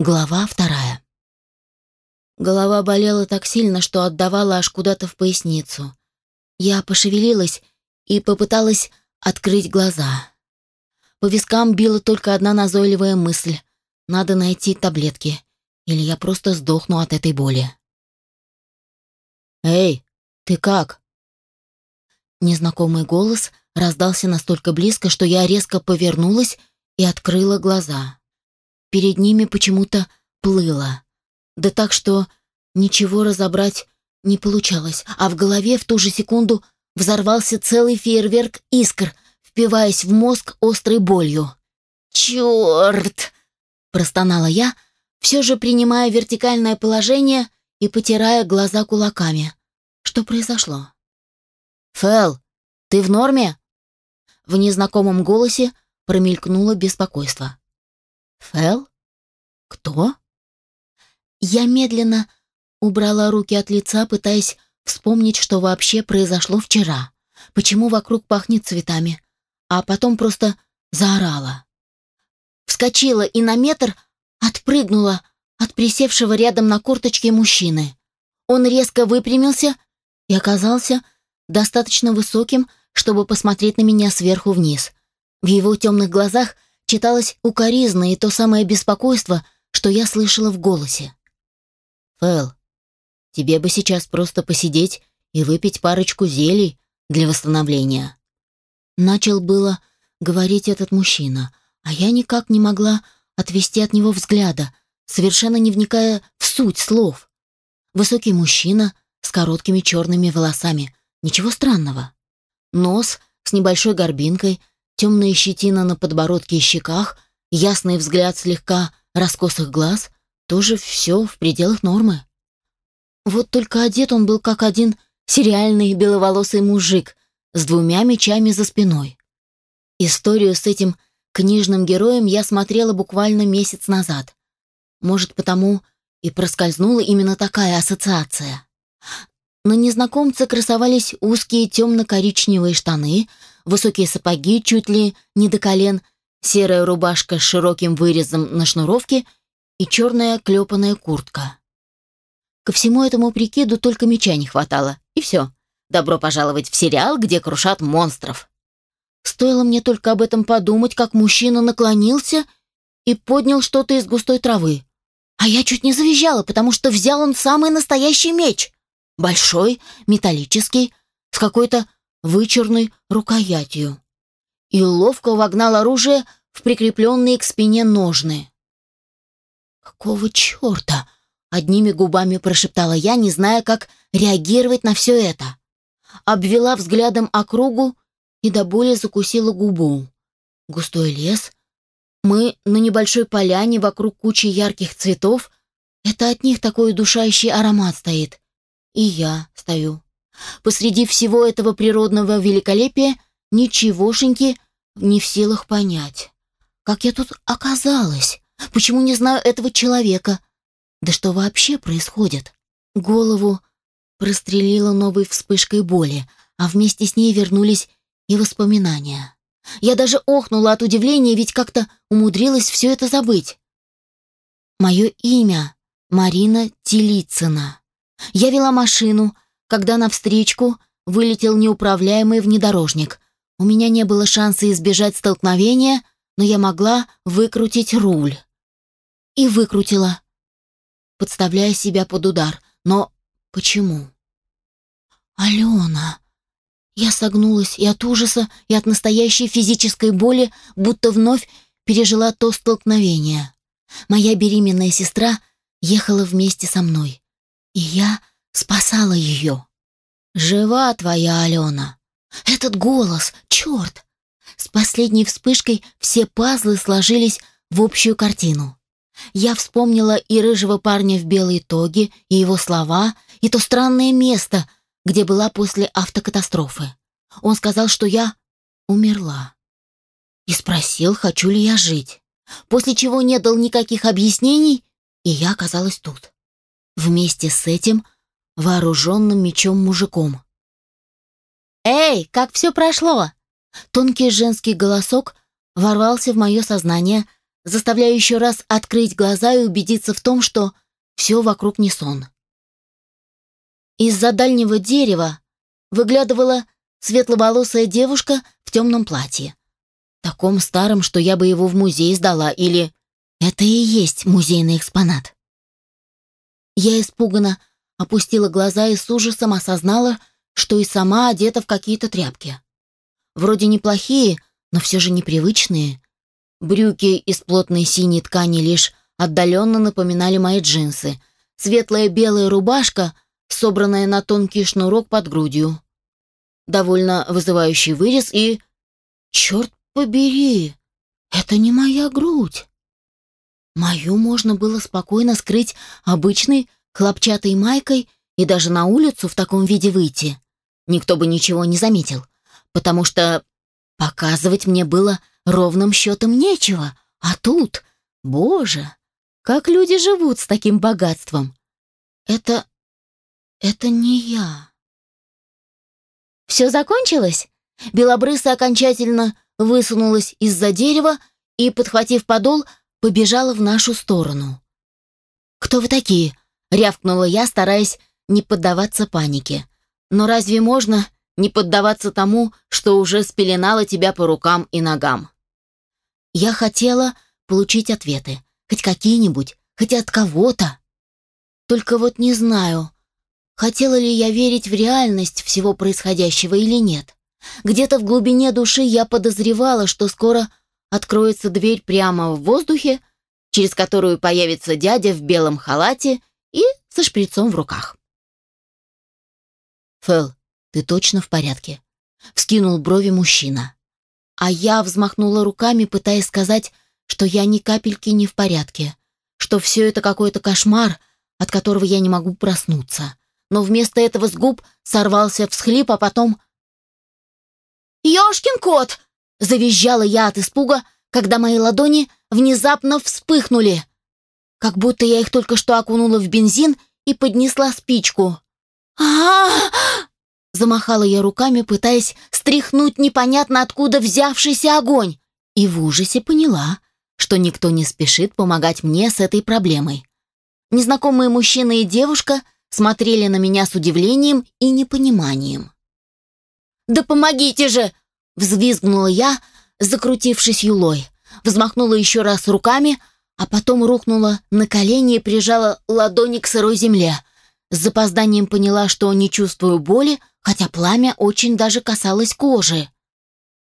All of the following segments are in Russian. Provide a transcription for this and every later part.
Глава вторая. Голова болела так сильно, что отдавала аж куда-то в поясницу. Я пошевелилась и попыталась открыть глаза. По вискам била только одна назойливая мысль. Надо найти таблетки, или я просто сдохну от этой боли. «Эй, ты как?» Незнакомый голос раздался настолько близко, что я резко повернулась и открыла глаза перед ними почему-то плыло. Да так, что ничего разобрать не получалось, а в голове в ту же секунду взорвался целый фейерверк искр, впиваясь в мозг острой болью. «Черт!» – простонала я, все же принимая вертикальное положение и потирая глаза кулаками. Что произошло? «Фэл, ты в норме?» В незнакомом голосе промелькнуло беспокойство. «Фэл? Кто?» Я медленно убрала руки от лица, пытаясь вспомнить, что вообще произошло вчера, почему вокруг пахнет цветами, а потом просто заорала. Вскочила и на метр отпрыгнула от присевшего рядом на корточке мужчины. Он резко выпрямился и оказался достаточно высоким, чтобы посмотреть на меня сверху вниз. В его темных глазах – читалось укоризна и то самое беспокойство, что я слышала в голосе. «Фэл, тебе бы сейчас просто посидеть и выпить парочку зелий для восстановления». Начал было говорить этот мужчина, а я никак не могла отвести от него взгляда, совершенно не вникая в суть слов. Высокий мужчина с короткими черными волосами, ничего странного. Нос с небольшой горбинкой, темная щетина на подбородке и щеках, ясный взгляд слегка раскосых глаз, тоже все в пределах нормы. Вот только одет он был как один сериальный беловолосый мужик с двумя мечами за спиной. Историю с этим книжным героем я смотрела буквально месяц назад. Может, потому и проскользнула именно такая ассоциация. На незнакомце красовались узкие темно-коричневые штаны, высокие сапоги чуть ли не до колен, серая рубашка с широким вырезом на шнуровке и черная клепаная куртка. Ко всему этому прикиду только меча не хватало, и все. Добро пожаловать в сериал, где крушат монстров. Стоило мне только об этом подумать, как мужчина наклонился и поднял что-то из густой травы. А я чуть не завизжала, потому что взял он самый настоящий меч. Большой, металлический, с какой-то вычурной рукоятью и ловко вогнал оружие в прикрепленные к спине ножны. «Какого черта?» — одними губами прошептала я, не зная, как реагировать на все это. Обвела взглядом округу и до боли закусила губу. Густой лес. Мы на небольшой поляне вокруг кучи ярких цветов. Это от них такой душающий аромат стоит. И я стою Посреди всего этого природного великолепия ничегошеньки не в силах понять. Как я тут оказалась? Почему не знаю этого человека? Да что вообще происходит? Голову прострелила новой вспышкой боли, а вместе с ней вернулись и воспоминания. Я даже охнула от удивления, ведь как-то умудрилась все это забыть. Мое имя — Марина Телицына. Я вела машину — когда навстречку вылетел неуправляемый внедорожник. У меня не было шанса избежать столкновения, но я могла выкрутить руль. И выкрутила, подставляя себя под удар. Но почему? «Алена!» Я согнулась и от ужаса, и от настоящей физической боли, будто вновь пережила то столкновение. Моя беременная сестра ехала вместе со мной, и я спасала ее. «Жива твоя Алена!» «Этот голос! Черт!» С последней вспышкой все пазлы сложились в общую картину. Я вспомнила и рыжего парня в белой тоге, и его слова, и то странное место, где была после автокатастрофы. Он сказал, что я умерла. И спросил, хочу ли я жить. После чего не дал никаких объяснений, и я оказалась тут. Вместе с этим – вооруженным мечом мужиком. «Эй, как все прошло!» Тонкий женский голосок ворвался в мое сознание, заставляя еще раз открыть глаза и убедиться в том, что все вокруг не сон. Из-за дальнего дерева выглядывала светловолосая девушка в темном платье. Таком старом, что я бы его в музей сдала, или это и есть музейный экспонат. Я испуганно Опустила глаза и с ужасом осознала, что и сама одета в какие-то тряпки. Вроде неплохие, но все же непривычные. Брюки из плотной синей ткани лишь отдаленно напоминали мои джинсы. Светлая белая рубашка, собранная на тонкий шнурок под грудью. Довольно вызывающий вырез и... Черт побери, это не моя грудь. Мою можно было спокойно скрыть обычной хлопчатой майкой и даже на улицу в таком виде выйти. Никто бы ничего не заметил, потому что показывать мне было ровным счетом нечего, а тут, боже, как люди живут с таким богатством. Это... это не я. Все закончилось? Белобрыса окончательно высунулась из-за дерева и, подхватив подол, побежала в нашу сторону. «Кто вы такие?» рявкнула я, стараясь не поддаваться панике. Но разве можно не поддаваться тому, что уже спеленало тебя по рукам и ногам? Я хотела получить ответы, хоть какие-нибудь, хоть от кого-то. Только вот не знаю, хотела ли я верить в реальность всего происходящего или нет. Где-то в глубине души я подозревала, что скоро откроется дверь прямо в воздухе, через которую появится дядя в белом халате и со шприцом в руках. «Фэл, ты точно в порядке?» — вскинул брови мужчина. А я взмахнула руками, пытаясь сказать, что я ни капельки не в порядке, что все это какой-то кошмар, от которого я не могу проснуться. Но вместо этого с губ сорвался всхлип, а потом... «Ешкин кот!» — завизжала я от испуга, когда мои ладони внезапно вспыхнули. Как будто я их только что окунула в бензин и поднесла спичку. а, -а, -а, Замахала я руками, пытаясь стряхнуть непонятно откуда взявшийся огонь. И в ужасе поняла, что никто не спешит помогать мне с этой проблемой. Незнакомые мужчина и девушка смотрели на меня с удивлением и непониманием. «Да помогите же!» — взвизгнула я, закрутившись юлой. Взмахнула еще раз руками — а потом рухнула на колени и прижала ладони к сырой земле. С запозданием поняла, что не чувствую боли, хотя пламя очень даже касалось кожи.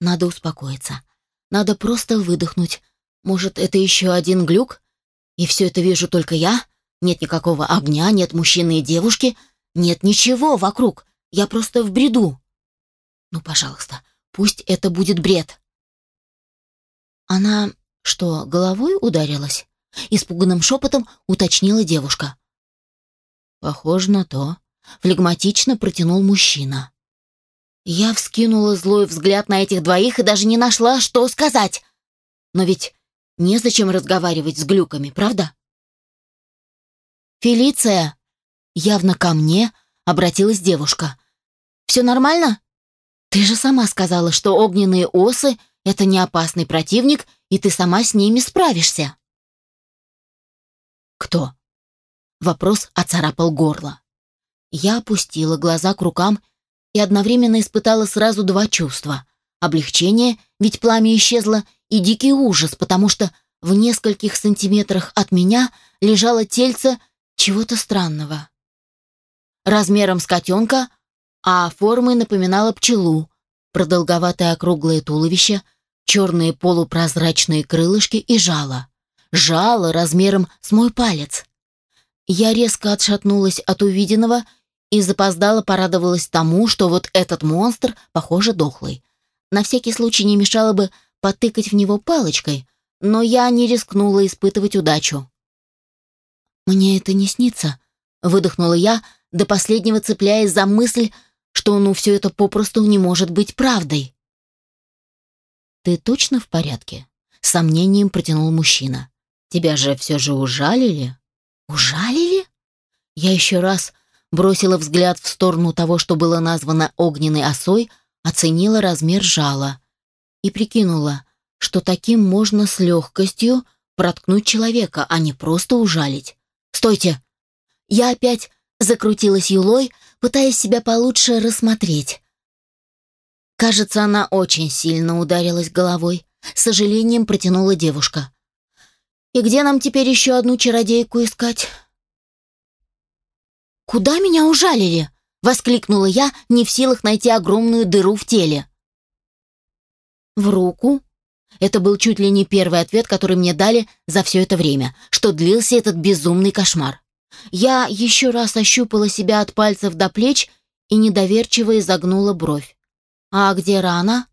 Надо успокоиться. Надо просто выдохнуть. Может, это еще один глюк? И все это вижу только я? Нет никакого огня, нет мужчины и девушки, нет ничего вокруг. Я просто в бреду. Ну, пожалуйста, пусть это будет бред. Она «Что, головой ударилась?» — испуганным шепотом уточнила девушка. «Похоже на то», — флегматично протянул мужчина. Я вскинула злой взгляд на этих двоих и даже не нашла, что сказать. Но ведь незачем разговаривать с глюками, правда? «Фелиция!» — явно ко мне обратилась девушка. «Все нормально? Ты же сама сказала, что огненные осы — это не опасный противник — и ты сама с ними справишься». «Кто?» Вопрос оцарапал горло. Я опустила глаза к рукам и одновременно испытала сразу два чувства. Облегчение, ведь пламя исчезло, и дикий ужас, потому что в нескольких сантиметрах от меня лежало тельце чего-то странного. Размером с котенка, а формой напоминало пчелу, продолговатое округлое туловище — черные полупрозрачные крылышки и жало. Жало размером с мой палец. Я резко отшатнулась от увиденного и запоздало порадовалась тому, что вот этот монстр, похоже, дохлый. На всякий случай не мешало бы потыкать в него палочкой, но я не рискнула испытывать удачу. «Мне это не снится», — выдохнула я, до последнего цепляясь за мысль, что ну все это попросту не может быть правдой. «Ты точно в порядке?» — сомнением протянул мужчина. «Тебя же все же ужалили?» «Ужалили?» Я еще раз бросила взгляд в сторону того, что было названо огненной осой, оценила размер жала и прикинула, что таким можно с легкостью проткнуть человека, а не просто ужалить. «Стойте!» Я опять закрутилась юлой, пытаясь себя получше рассмотреть. Кажется, она очень сильно ударилась головой. С сожалением протянула девушка. «И где нам теперь еще одну чародейку искать?» «Куда меня ужалили?» — воскликнула я, не в силах найти огромную дыру в теле. «В руку?» Это был чуть ли не первый ответ, который мне дали за все это время, что длился этот безумный кошмар. Я еще раз ощупала себя от пальцев до плеч и недоверчиво изогнула бровь. «А где рана?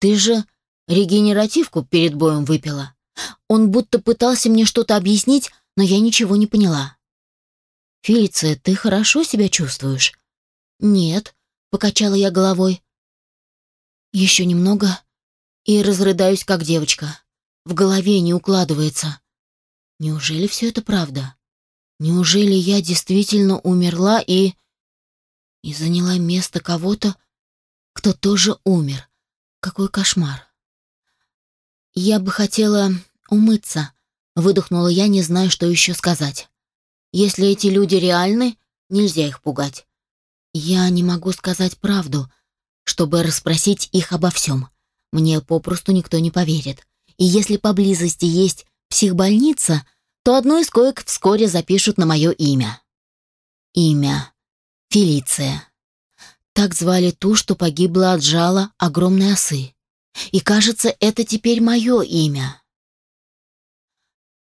Ты же регенеративку перед боем выпила. Он будто пытался мне что-то объяснить, но я ничего не поняла». «Фелиция, ты хорошо себя чувствуешь?» «Нет», — покачала я головой. «Еще немного и разрыдаюсь, как девочка. В голове не укладывается. Неужели все это правда? Неужели я действительно умерла и...» и заняла место кого-то, кто тоже умер. Какой кошмар. «Я бы хотела умыться», — выдохнула я, не зная, что еще сказать. «Если эти люди реальны, нельзя их пугать. Я не могу сказать правду, чтобы расспросить их обо всем. Мне попросту никто не поверит. И если поблизости есть психбольница, то одну из коек вскоре запишут на мое имя. Имя. Фелиция. Так звали ту, что погибла от жала огромной осы. И кажется, это теперь мое имя.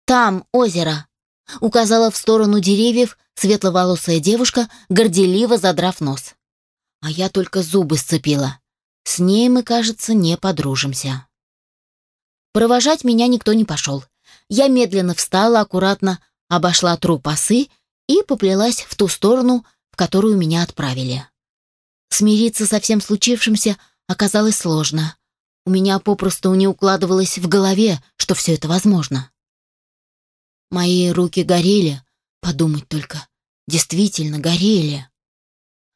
«Там озеро», — указала в сторону деревьев светловолосая девушка, горделиво задрав нос. А я только зубы сцепила. С ней мы, кажется, не подружимся. Провожать меня никто не пошел. Я медленно встала, аккуратно обошла труп осы и поплелась в ту сторону, в которую меня отправили. Смириться со всем случившимся оказалось сложно. У меня попросту не укладывалось в голове, что все это возможно. Мои руки горели, подумать только, действительно горели.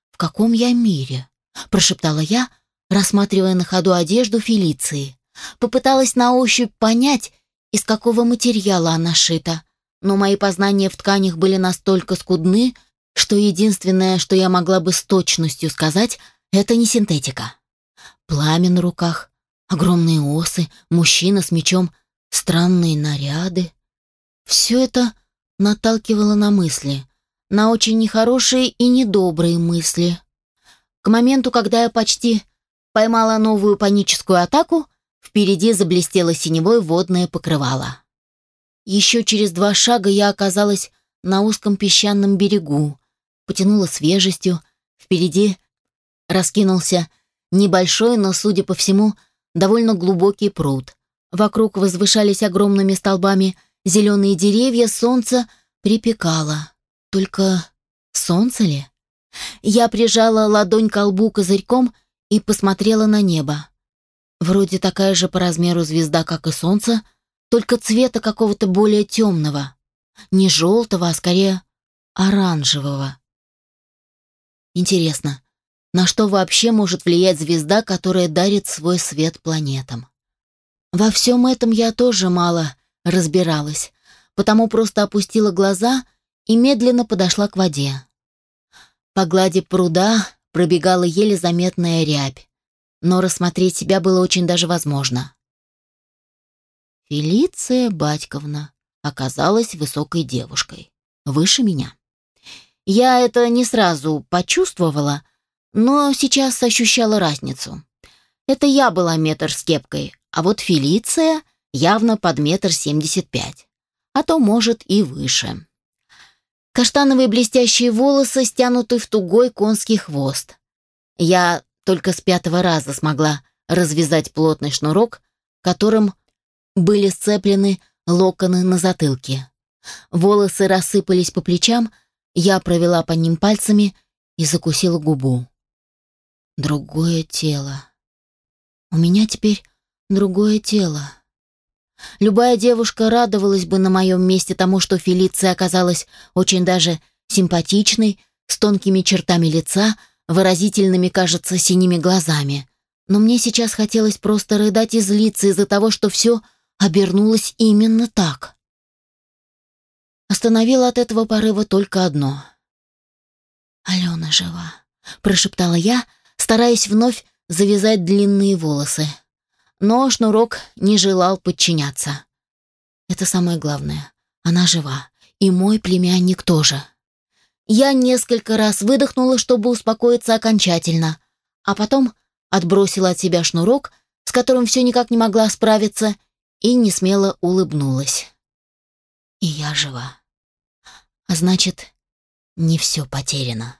«В каком я мире?» — прошептала я, рассматривая на ходу одежду Фелиции. Попыталась на ощупь понять, из какого материала она шита, но мои познания в тканях были настолько скудны, что единственное, что я могла бы с точностью сказать, это не синтетика. Пламя на руках, огромные осы, мужчина с мечом, странные наряды. Все это наталкивало на мысли, на очень нехорошие и недобрые мысли. К моменту, когда я почти поймала новую паническую атаку, впереди заблестело синевое водное покрывало. Еще через два шага я оказалась на узком песчаном берегу, потянуло свежестью. Впереди раскинулся небольшой, но, судя по всему, довольно глубокий пруд. Вокруг возвышались огромными столбами зеленые деревья, солнце припекало. Только солнце ли? Я прижала ладонь к лбу козырьком и посмотрела на небо. Вроде такая же по размеру звезда, как и солнце, только цвета какого-то более темного. Не желтого, а скорее оранжевого. Интересно, на что вообще может влиять звезда, которая дарит свой свет планетам? Во всем этом я тоже мало разбиралась, потому просто опустила глаза и медленно подошла к воде. По глади пруда пробегала еле заметная рябь, но рассмотреть себя было очень даже возможно. Фелиция Батьковна оказалась высокой девушкой, выше меня. Я это не сразу почувствовала, но сейчас ощущала разницу. Это я была метр с кепкой, а вот Фелиция явно под метр семьдесят пять, а то, может, и выше. Каштановые блестящие волосы стянуты в тугой конский хвост. Я только с пятого раза смогла развязать плотный шнурок, которым были сцеплены локоны на затылке. Волосы рассыпались по плечам, я провела по ним пальцами и закусила губу. Другое тело. У меня теперь другое тело. Любая девушка радовалась бы на моем месте тому, что Фелиция оказалась очень даже симпатичной, с тонкими чертами лица, выразительными, кажется, синими глазами. Но мне сейчас хотелось просто рыдать и злиться из-за того, что все обернулось именно так. Остановило от этого порыва только одно. «Алена жива», — прошептала я, стараясь вновь завязать длинные волосы. Но шнурок не желал подчиняться. Это самое главное. Она жива. И мой племянник тоже. Я несколько раз выдохнула, чтобы успокоиться окончательно, а потом отбросила от себя шнурок, с которым все никак не могла справиться, и несмело улыбнулась. И я жива. А значит, не все потеряно.